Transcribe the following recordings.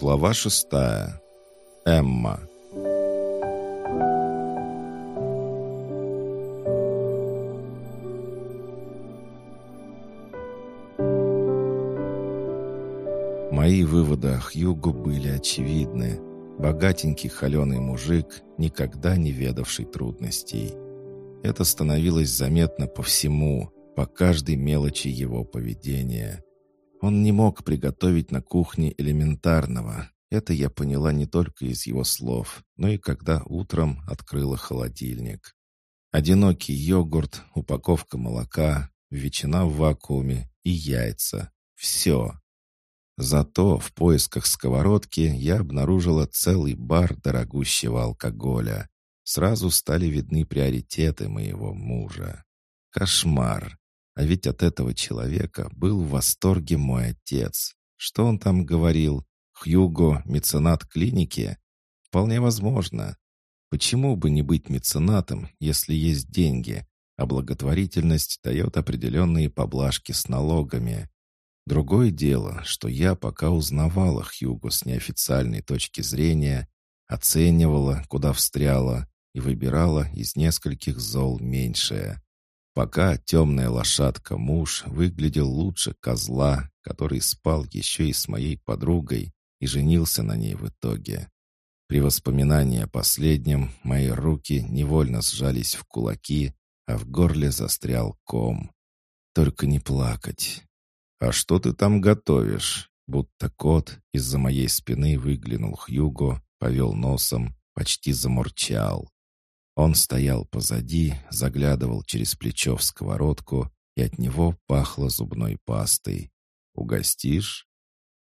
Глава шестая. Эмма. Мои выводы о Хьюгу были очевидны. Богатенький холеный мужик, никогда не ведавший трудностей. Это становилось заметно по всему, по каждой мелочи его поведения. Он не мог приготовить на кухне элементарного. Это я поняла не только из его слов, но и когда утром открыла холодильник. Одинокий йогурт, упаковка молока, ветчина в вакууме и яйца. Все. Зато в поисках сковородки я обнаружила целый бар дорогущего алкоголя. Сразу стали видны приоритеты моего мужа. Кошмар. А ведь от этого человека был в восторге мой отец. Что он там говорил? Хьюго — меценат клиники? Вполне возможно. Почему бы не быть меценатом, если есть деньги, а благотворительность дает определенные поблажки с налогами? Другое дело, что я пока узнавала Хьюго с неофициальной точки зрения, оценивала, куда встряла, и выбирала из нескольких зол меньшее. Пока темная лошадка-муж выглядел лучше козла, который спал еще и с моей подругой и женился на ней в итоге. При воспоминании о последнем мои руки невольно сжались в кулаки, а в горле застрял ком. Только не плакать. «А что ты там готовишь?» Будто кот из-за моей спины выглянул Хьюго, повел носом, почти замурчал. Он стоял позади, заглядывал через плечо в сковородку, и от него пахло зубной пастой. «Угостишь?»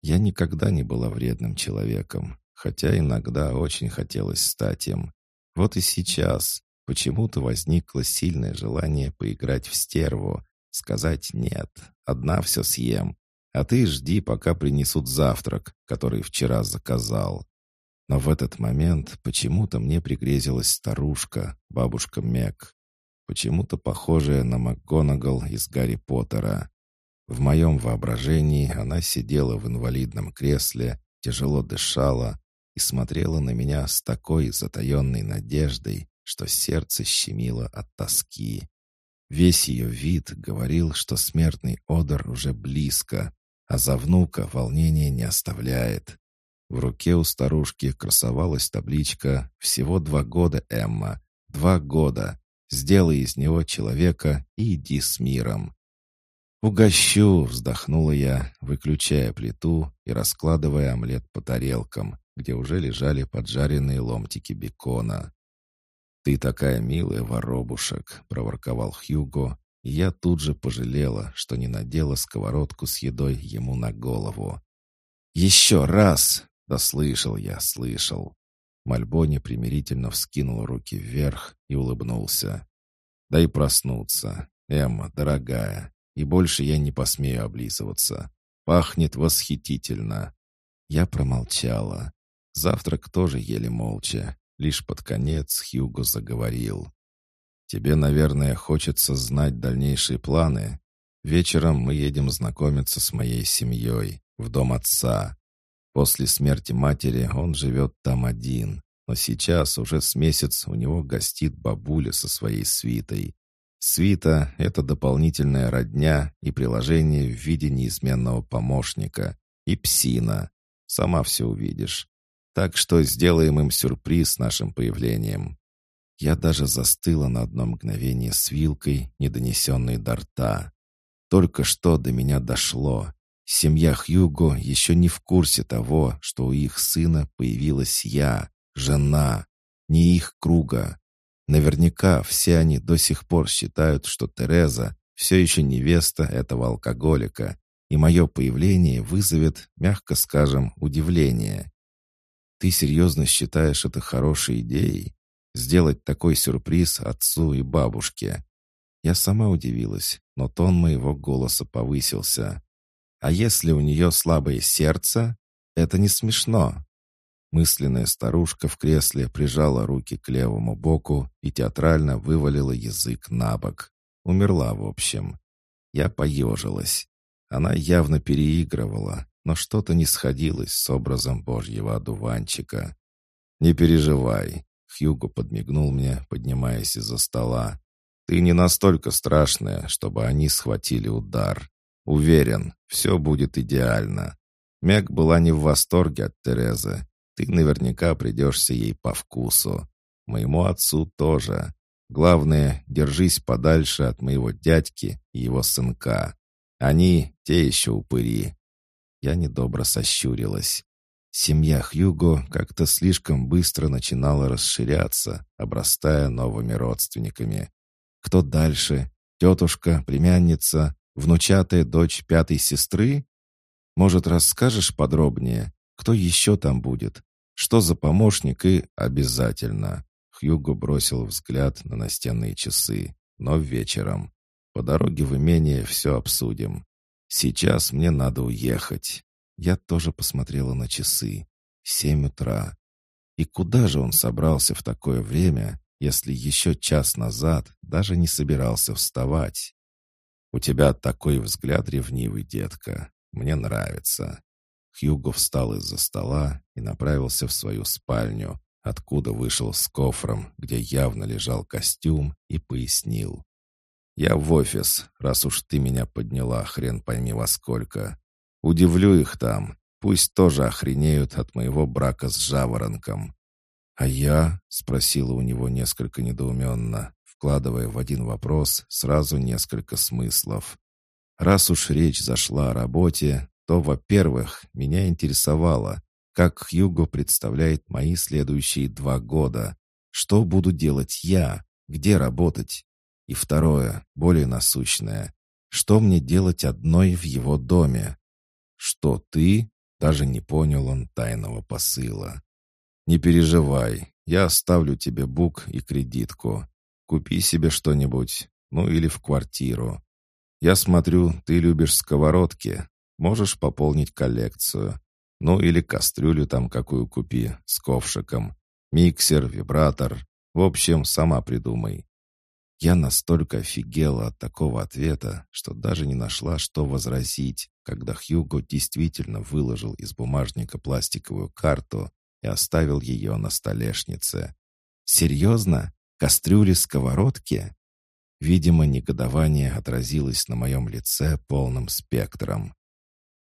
Я никогда не была вредным человеком, хотя иногда очень хотелось стать им. Вот и сейчас почему-то возникло сильное желание поиграть в стерву, сказать «нет, одна все съем», а ты жди, пока принесут завтрак, который вчера заказал. Но в этот момент почему-то мне пригрезилась старушка, бабушка Мек, почему-то похожая на МакГонагал из Гарри Поттера. В моем воображении она сидела в инвалидном кресле, тяжело дышала и смотрела на меня с такой затаенной надеждой, что сердце щемило от тоски. Весь ее вид говорил, что смертный одор уже близко, а за внука волнение не оставляет. В руке у старушки красовалась табличка «Всего два года, Эмма. Два года. Сделай из него человека и иди с миром». «Угощу!» — вздохнула я, выключая плиту и раскладывая омлет по тарелкам, где уже лежали поджаренные ломтики бекона. «Ты такая милая, воробушек!» — проворковал Хьюго, и я тут же пожалела, что не надела сковородку с едой ему на голову. «Еще раз!» «Да слышал я, слышал». Мальбони примирительно вскинул руки вверх и улыбнулся. «Дай проснуться, Эмма, дорогая, и больше я не посмею облизываться. Пахнет восхитительно». Я промолчала. Завтрак тоже ели молча. Лишь под конец Хьюго заговорил. «Тебе, наверное, хочется знать дальнейшие планы. Вечером мы едем знакомиться с моей семьей в дом отца. После смерти матери он живет там один, но сейчас уже с месяц у него гостит бабуля со своей свитой. Свита — это дополнительная родня и приложение в виде неизменного помощника. И псина. Сама все увидишь. Так что сделаем им сюрприз нашим появлением. Я даже застыла на одно мгновение с вилкой, не донесенной до рта. Только что до меня дошло. Семья Хьюго еще не в курсе того, что у их сына появилась я, жена, не их круга. Наверняка все они до сих пор считают, что Тереза все еще невеста этого алкоголика, и мое появление вызовет, мягко скажем, удивление. Ты серьезно считаешь это хорошей идеей? Сделать такой сюрприз отцу и бабушке? Я сама удивилась, но тон моего голоса повысился. А если у нее слабое сердце, это не смешно. Мысленная старушка в кресле прижала руки к левому боку и театрально вывалила язык на бок. Умерла, в общем. Я поежилась. Она явно переигрывала, но что-то не сходилось с образом божьего одуванчика. «Не переживай», — Хьюго подмигнул мне, поднимаясь из-за стола. «Ты не настолько страшная, чтобы они схватили удар. Уверен, все будет идеально. Мэг была не в восторге от Терезы. Ты наверняка придешься ей по вкусу. Моему отцу тоже. Главное, держись подальше от моего дядьки и его сынка. Они те еще упыри. Я недобро сощурилась. Семья Хьюго как-то слишком быстро начинала расширяться, обрастая новыми родственниками. Кто дальше? Тетушка, племянница, внучатая дочь пятой сестры? Может, расскажешь подробнее, кто еще там будет? Что за помощник и обязательно? Хьюго бросил взгляд на настенные часы, но вечером. По дороге в имение все обсудим. Сейчас мне надо уехать. Я тоже посмотрела на часы. Семь утра. И куда же он собрался в такое время, если еще час назад даже не собирался вставать? «У тебя такой взгляд ревнивый, детка. Мне нравится». Хьюго встал из-за стола и направился в свою спальню, откуда вышел с кофром, где явно лежал костюм, и пояснил. «Я в офис, раз уж ты меня подняла, хрен пойми во сколько. Удивлю их там, пусть тоже охренеют от моего брака с жаворонком». «А я?» — спросила у него несколько недоуменно, вкладывая в один вопрос сразу несколько смыслов. Раз уж речь зашла о работе, то, во-первых, меня интересовало, как Хьюго представляет мои следующие два года. Что буду делать я? Где работать? И второе, более насущное. Что мне делать одной в его доме? Что ты? Даже не понял он тайного посыла. Не переживай, я оставлю тебе бук и кредитку. Купи себе что-нибудь, ну или в квартиру. Я смотрю, ты любишь сковородки. Можешь пополнить коллекцию. Ну или кастрюлю там какую купи с ковшиком. Миксер, вибратор. В общем, сама придумай. Я настолько офигела от такого ответа, что даже не нашла, что возразить, когда Хьюго действительно выложил из бумажника пластиковую карту и оставил ее на столешнице. «Серьезно? Кастрюли, сковородки?» Видимо, негодование отразилось на моем лице полным спектром.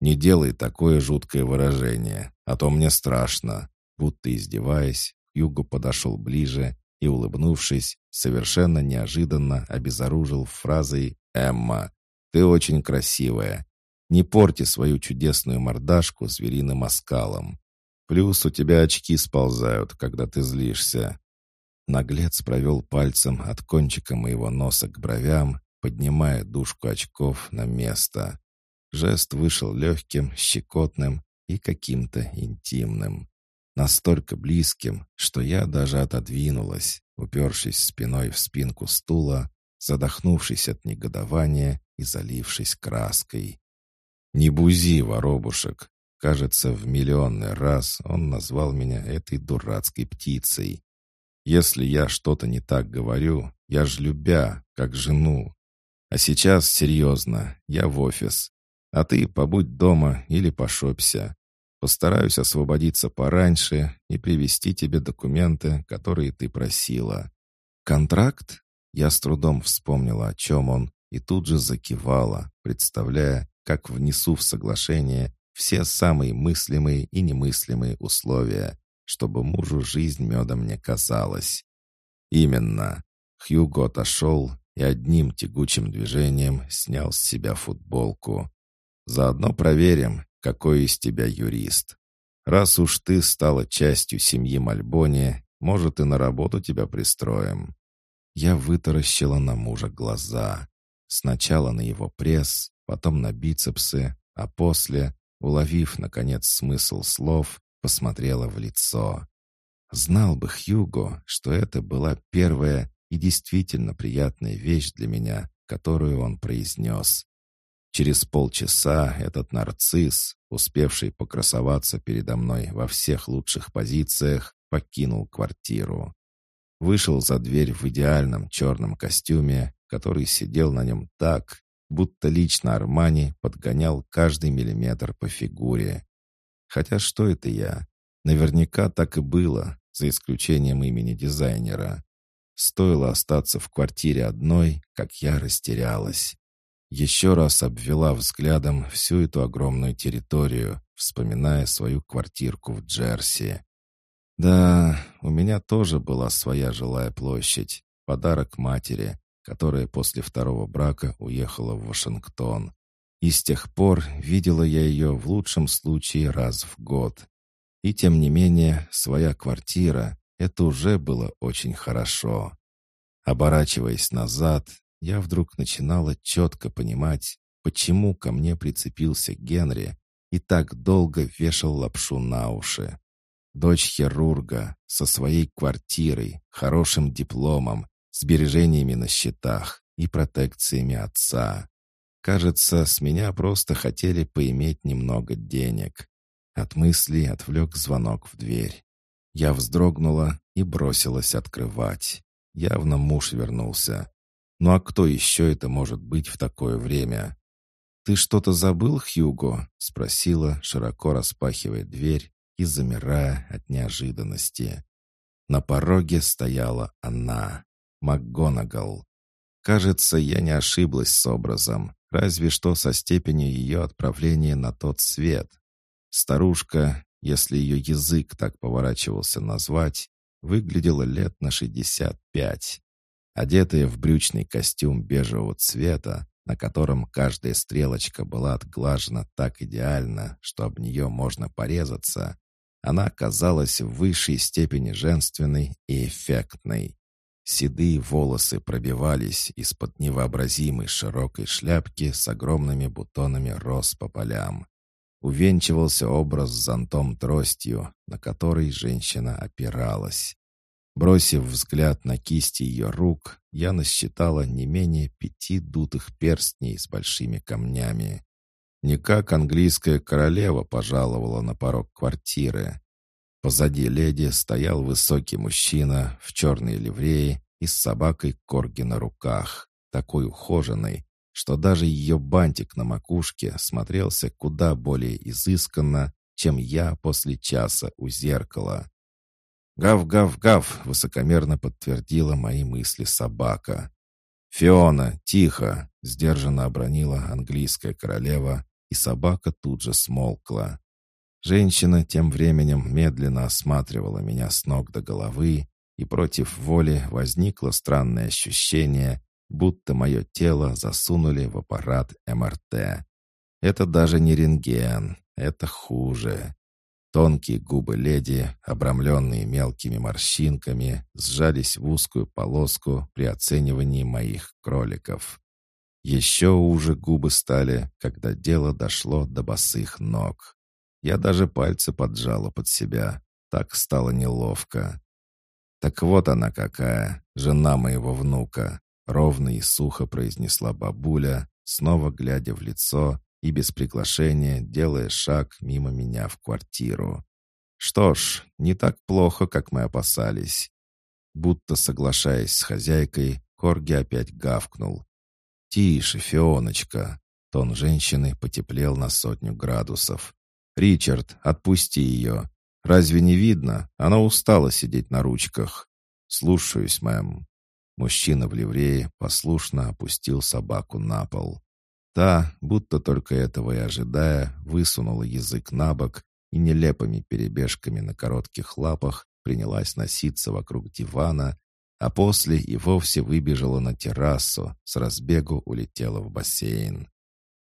Не делай такое жуткое выражение, а то мне страшно». Будто издеваясь, Юго подошел ближе и, улыбнувшись, совершенно неожиданно обезоружил фразой «Эмма, ты очень красивая. Не порти свою чудесную мордашку звериным оскалом. Плюс у тебя очки сползают, когда ты злишься». Наглец провел пальцем от кончика моего носа к бровям, поднимая дужку очков на место. Жест вышел легким, щекотным и каким-то интимным. Настолько близким, что я даже отодвинулась, упершись спиной в спинку стула, задохнувшись от негодования и залившись краской. «Не бузи, воробушек!» Кажется, в миллионный раз он назвал меня этой дурацкой птицей. Если я что-то не так говорю, я ж любя, как жену. А сейчас серьезно, я в офис. А ты побудь дома или пошопся. Постараюсь освободиться пораньше и привезти тебе документы, которые ты просила. Контракт? Я с трудом вспомнила, о чем он, и тут же закивала, представляя, как внесу в соглашение все самые мыслимые и немыслимые условия, чтобы мужу жизнь медом не казалась. Именно. Хьюго отошел и одним тягучим движением снял с себя футболку. Заодно проверим, какой из тебя юрист. Раз уж ты стала частью семьи Мальбони, может, и на работу тебя пристроим». Я вытаращила на мужа глаза. Сначала на его пресс, потом на бицепсы, а после, уловив, наконец, смысл слов, посмотрела в лицо. Знал бы Хьюго, что это была первая и действительно приятная вещь для меня, которую он произнес. Через полчаса этот нарцисс, успевший покрасоваться передо мной во всех лучших позициях, покинул квартиру. Вышел за дверь в идеальном черном костюме, который сидел на нем так, будто лично Армани подгонял каждый миллиметр по фигуре. Хотя что это я? Наверняка так и было, за исключением имени дизайнера. Стоило остаться в квартире одной, как я растерялась. Еще раз обвела взглядом всю эту огромную территорию, вспоминая свою квартирку в Джерси. Да, у меня тоже была своя жилая площадь, подарок матери, которая после второго брака уехала в Вашингтон. И с тех пор видела я ее в лучшем случае раз в год. И тем не менее, своя квартира — это уже было очень хорошо. Оборачиваясь назад, я вдруг начинала четко понимать, почему ко мне прицепился Генри и так долго вешал лапшу на уши. Дочь хирурга со своей квартирой, хорошим дипломом, сбережениями на счетах и протекциями отца. Кажется, с меня просто хотели поиметь немного денег. От мысли отвлек звонок в дверь. Я вздрогнула и бросилась открывать. Явно муж вернулся. Ну а кто еще это может быть в такое время? «Ты что-то забыл, Хьюго?» — спросила, широко распахивая дверь и замирая от неожиданности. На пороге стояла она, МакГонагал. Кажется, я не ошиблась с образом, разве что со степенью ее отправления на тот свет. Старушка, если ее язык так поворачивался назвать, выглядела лет на шестьдесят пять. Одетая в брючный костюм бежевого цвета, на котором каждая стрелочка была отглажена так идеально, что об нее можно порезаться, она казалась в высшей степени женственной и эффектной. Седые волосы пробивались из-под невообразимой широкой шляпки с огромными бутонами роз по полям. Увенчивался образ с зонтом-тростью, на который женщина опиралась. Бросив взгляд на кисти ее рук, я насчитала не менее пяти дутых перстней с большими камнями. Не как английская королева пожаловала на порог квартиры. Позади леди стоял высокий мужчина в черной ливреи и с собакой Корги на руках, такой ухоженной, что даже ее бантик на макушке смотрелся куда более изысканно, чем я после часа у зеркала. «Гав-гав-гав!» — высокомерно подтвердила мои мысли собака. «Фиона, тихо!» — сдержанно обронила английская королева, и собака тут же смолкла. Женщина тем временем медленно осматривала меня с ног до головы, и против воли возникло странное ощущение, будто мое тело засунули в аппарат МРТ. Это даже не рентген, это хуже. Тонкие губы леди, обрамленные мелкими морщинками, сжались в узкую полоску при оценивании моих кроликов. Еще уже губы стали, когда дело дошло до босых ног. Я даже пальцы поджала под себя. Так стало неловко. Так вот она какая, жена моего внука. Ровно и сухо произнесла бабуля, снова глядя в лицо и без приглашения делая шаг мимо меня в квартиру. Что ж, не так плохо, как мы опасались. Будто соглашаясь с хозяйкой, Корги опять гавкнул. «Тише, Фионочка!» Тон женщины потеплел на сотню градусов. «Ричард, отпусти ее. Разве не видно? Она устала сидеть на ручках». «Слушаюсь, мэм». Мужчина в ливрее послушно опустил собаку на пол. Та, будто только этого и ожидая, высунула язык на бок и нелепыми перебежками на коротких лапах принялась носиться вокруг дивана, а после и вовсе выбежала на террасу, с разбегу улетела в бассейн.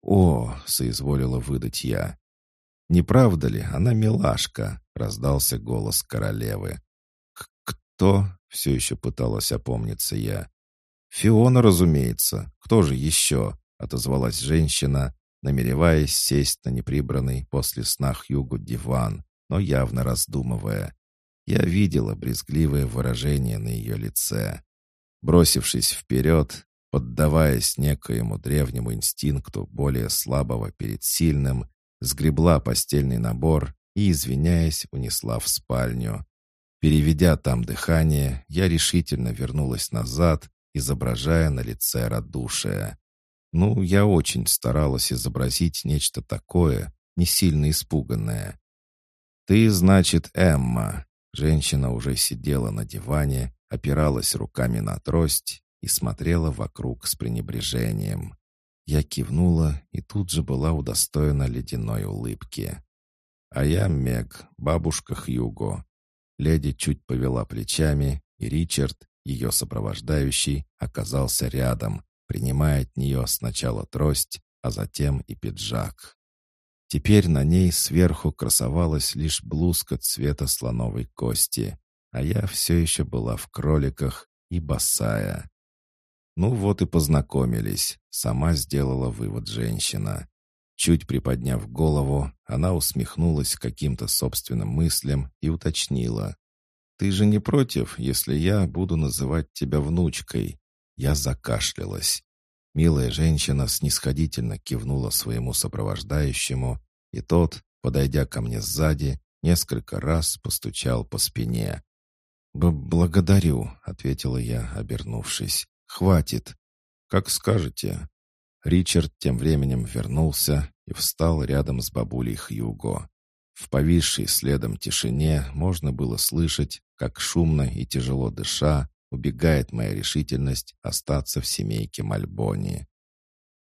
«О!» — соизволила выдать я. «Не правда ли, она милашка?» — раздался голос королевы. «Кто?» — все еще пыталась опомниться я. «Фиона, разумеется. Кто же еще?» отозвалась женщина, намереваясь сесть на неприбранный после сна Хьюгу диван, но явно раздумывая. Я видела брезгливое выражение на ее лице. Бросившись вперед, поддаваясь некоему древнему инстинкту более слабого перед сильным, сгребла постельный набор и, извиняясь, унесла в спальню. Переведя там дыхание, я решительно вернулась назад, изображая на лице радушие. Ну, я очень старалась изобразить нечто такое, не сильно испуганное. «Ты, значит, Эмма». Женщина уже сидела на диване, опиралась руками на трость и смотрела вокруг с пренебрежением. Я кивнула и тут же была удостоена ледяной улыбки. «А я Мег, бабушка Хьюго». Леди чуть повела плечами, и Ричард, ее сопровождающий, оказался рядом, принимая от нее сначала трость, а затем и пиджак. Теперь на ней сверху красовалась лишь блузка цвета слоновой кости, а я все еще была в кроликах и босая. Ну вот и познакомились, сама сделала вывод женщина. Чуть приподняв голову, она усмехнулась каким-то собственным мыслям и уточнила. «Ты же не против, если я буду называть тебя внучкой?» Я закашлялась. Милая женщина снисходительно кивнула своему сопровождающему, и тот, подойдя ко мне сзади, несколько раз постучал по спине. Б «Благодарю», — ответила я, обернувшись. «Хватит. Как скажете». Ричард тем временем вернулся и встал рядом с бабулей Хьюго. В повисшей следом тишине можно было слышать, как шумно и тяжело дыша убегает моя решительность остаться в семейке Мальбони.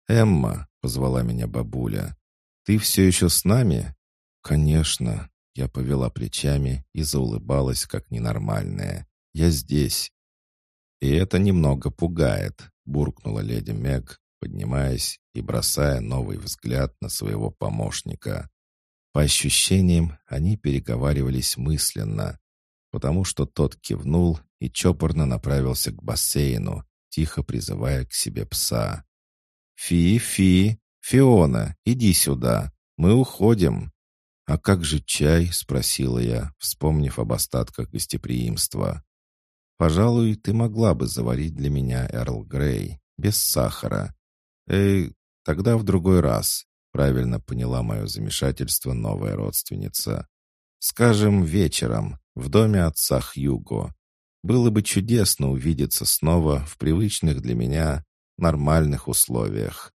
«Эмма», — позвала меня бабуля, — «ты все еще с нами?» «Конечно», — я повела плечами и заулыбалась, как ненормальная. «Я здесь». «И это немного пугает», — буркнула леди Мег, поднимаясь и бросая новый взгляд на своего помощника. По ощущениям, они переговаривались мысленно, потому что тот кивнул и чопорно направился к бассейну, тихо призывая к себе пса. «Фи, Фи, Фиона, иди сюда, мы уходим». «А как же чай?» — спросила я, вспомнив об остатках гостеприимства. «Пожалуй, ты могла бы заварить для меня Эрл Грей, без сахара. Эй, тогда в другой раз», — правильно поняла мое замешательство новая родственница. «Скажем, вечером, в доме отца Хьюго. Было бы чудесно увидеться снова в привычных для меня нормальных условиях.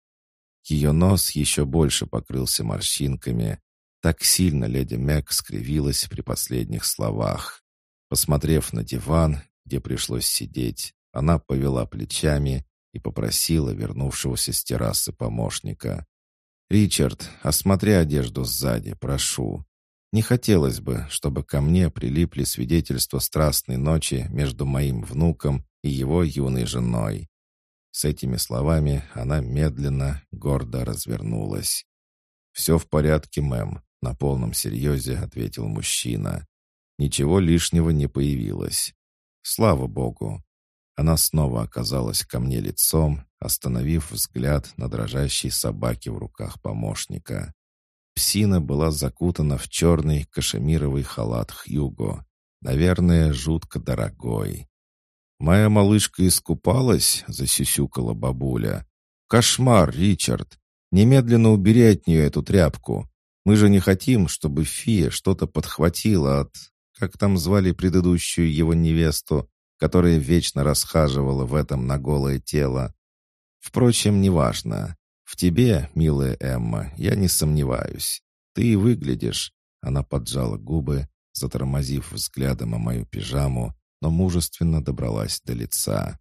Ее нос еще больше покрылся морщинками. Так сильно леди Мэг скривилась при последних словах. Посмотрев на диван, где пришлось сидеть, она повела плечами и попросила вернувшегося с террасы помощника. «Ричард, осмотри одежду сзади, прошу. Не хотелось бы, чтобы ко мне прилипли свидетельства страстной ночи между моим внуком и его юной женой. С этими словами она медленно, гордо развернулась. «Все в порядке, мэм», — на полном серьезе ответил мужчина. Ничего лишнего не появилось. Слава богу. Она снова оказалась ко мне лицом, остановив взгляд на дрожащей собаке в руках помощника. Псина была закутана в черный кашемировый халат Хьюго. Наверное, жутко дорогой. «Моя малышка искупалась?» — засюсюкала бабуля. «Кошмар, Ричард! Немедленно убери от нее эту тряпку. Мы же не хотим, чтобы фия что-то подхватила от... Как там звали предыдущую его невесту, которая вечно расхаживала в этом на голое тело? Впрочем, неважно. В тебе, милая Эмма, я не сомневаюсь. Ты и выглядишь. Она поджала губы, затормозив взглядом о мою пижаму, но мужественно добралась до лица.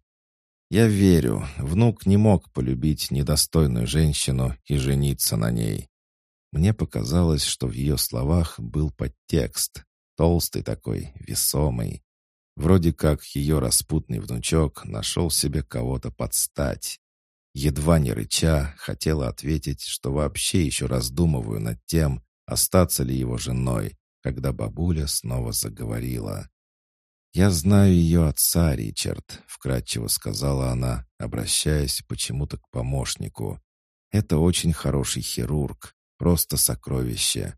Я верю, внук не мог полюбить недостойную женщину и жениться на ней. Мне показалось, что в ее словах был подтекст, толстый такой, весомый. Вроде как ее распутный внучок нашел себе кого-то подстать. Едва не рыча, хотела ответить, что вообще еще раздумываю над тем, остаться ли его женой, когда бабуля снова заговорила. «Я знаю ее отца, Ричард», — вкратчиво сказала она, обращаясь почему-то к помощнику. «Это очень хороший хирург, просто сокровище.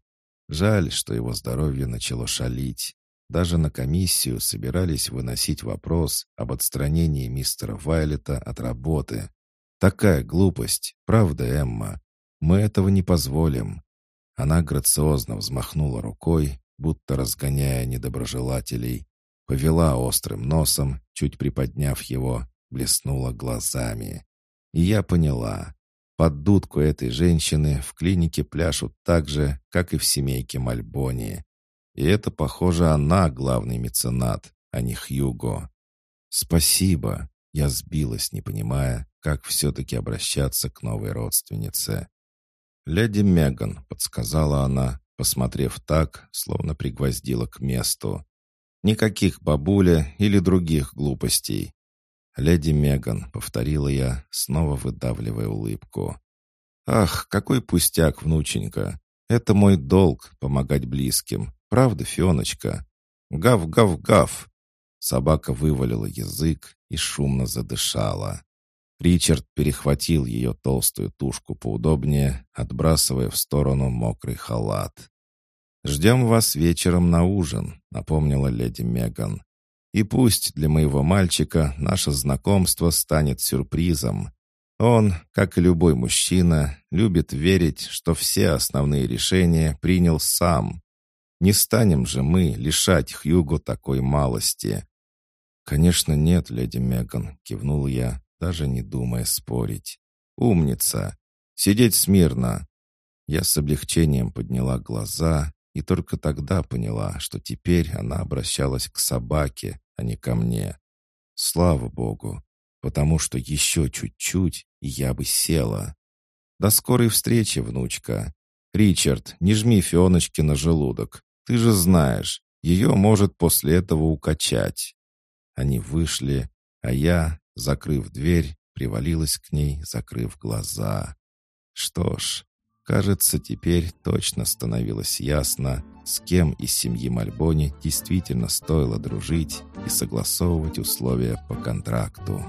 Жаль, что его здоровье начало шалить. Даже на комиссию собирались выносить вопрос об отстранении мистера Вайлета от работы, Такая глупость, правда, Эмма? Мы этого не позволим». Она грациозно взмахнула рукой, будто разгоняя недоброжелателей, повела острым носом, чуть приподняв его, блеснула глазами. И я поняла. Под дудку этой женщины в клинике пляшут так же, как и в семейке Мальбони. И это, похоже, она главный меценат, а не Хьюго. «Спасибо!» Я сбилась, не понимая, как все-таки обращаться к новой родственнице. «Леди Меган», — подсказала она, посмотрев так, словно пригвоздила к месту. «Никаких бабуля или других глупостей». «Леди Меган», — повторила я, снова выдавливая улыбку. «Ах, какой пустяк, внученька! Это мой долг — помогать близким. Правда, Фионочка? Гав-гав-гав!» Собака вывалила язык и шумно задышала. Ричард перехватил ее толстую тушку поудобнее, отбрасывая в сторону мокрый халат. «Ждем вас вечером на ужин», — напомнила леди Меган. «И пусть для моего мальчика наше знакомство станет сюрпризом. Он, как и любой мужчина, любит верить, что все основные решения принял сам. Не станем же мы лишать Хьюго такой малости». «Конечно нет, леди Меган», — кивнул я, даже не думая спорить. «Умница! Сидеть смирно!» Я с облегчением подняла глаза и только тогда поняла, что теперь она обращалась к собаке, а не ко мне. Слава богу, потому что еще чуть-чуть, и я бы села. До скорой встречи, внучка. Ричард, не жми Фионочке на желудок. Ты же знаешь, ее может после этого укачать. Они вышли, а я, закрыв дверь, привалилась к ней, закрыв глаза. Что ж, кажется, теперь точно становилось ясно, с кем из семьи Мальбони действительно стоило дружить и согласовывать условия по контракту.